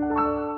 Música